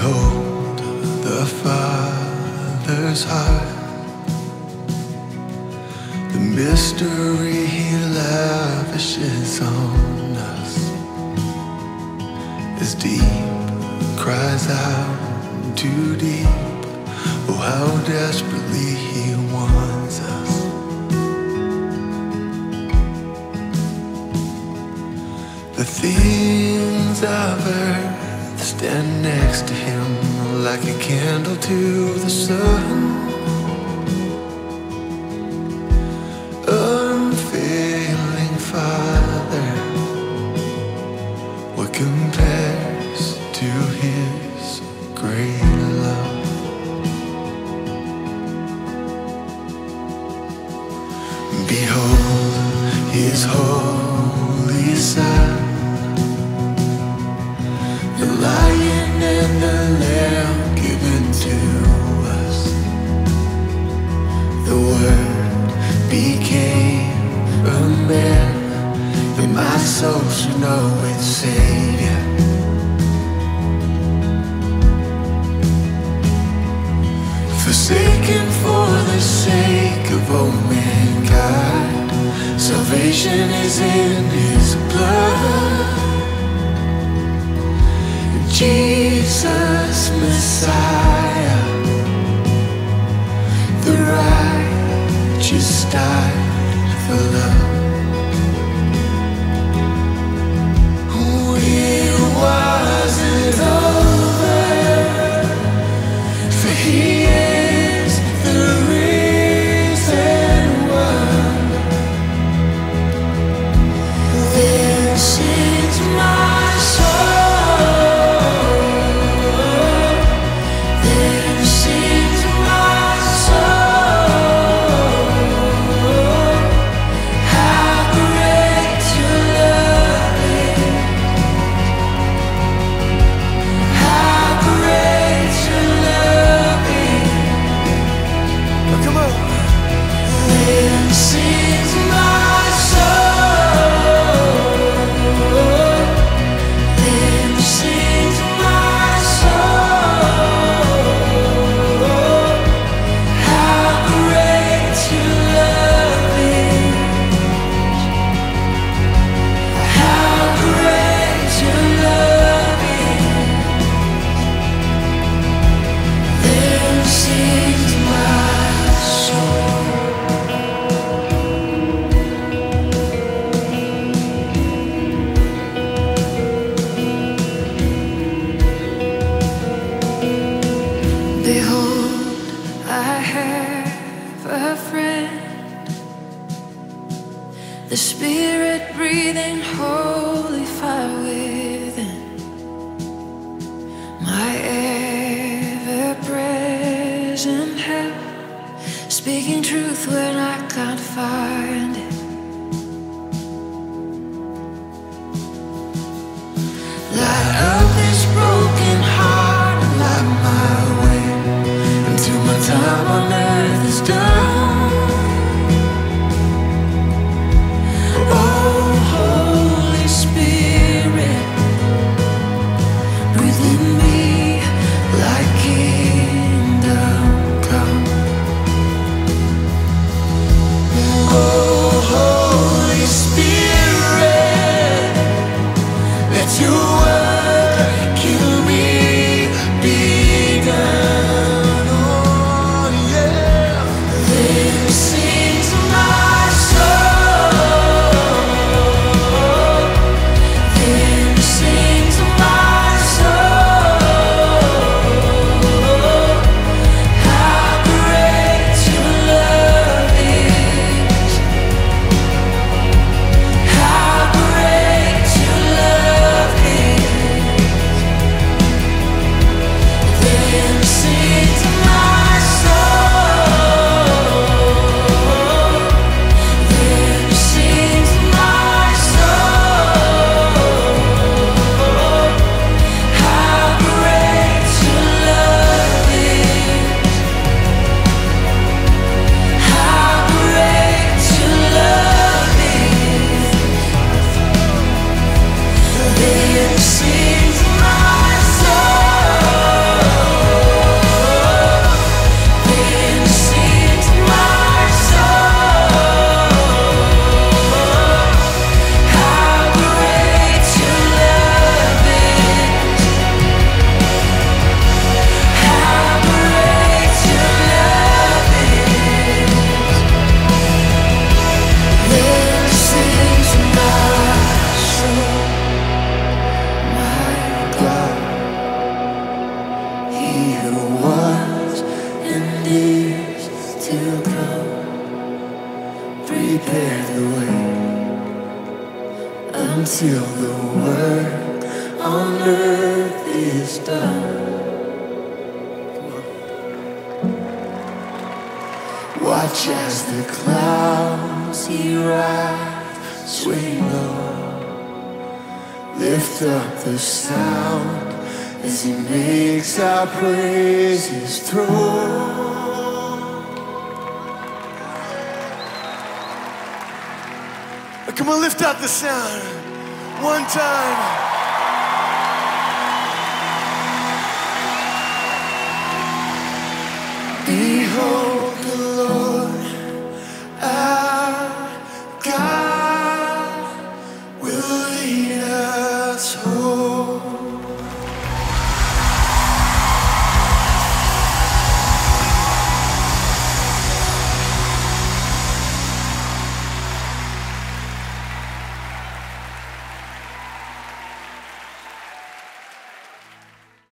Behold the Father's heart, the mystery He lavishes on us is deep, cries out too deep. Oh, how desperately He wants us. The things of earth stand next to him like a candle to the sun. Unfailing Father, what compares to his great love? Behold his holy Son. Should know its savior. Forsaken for the sake of all mankind, salvation is in his blood. Jesus Messiah, the righteous died for love. Speaking truth when I can't find it. Until the work on earth is done. Watch as the clouds he rides swing low. Lift up the sound as he makes our praises through. Come on, lift up the sound one time. Behold the Lord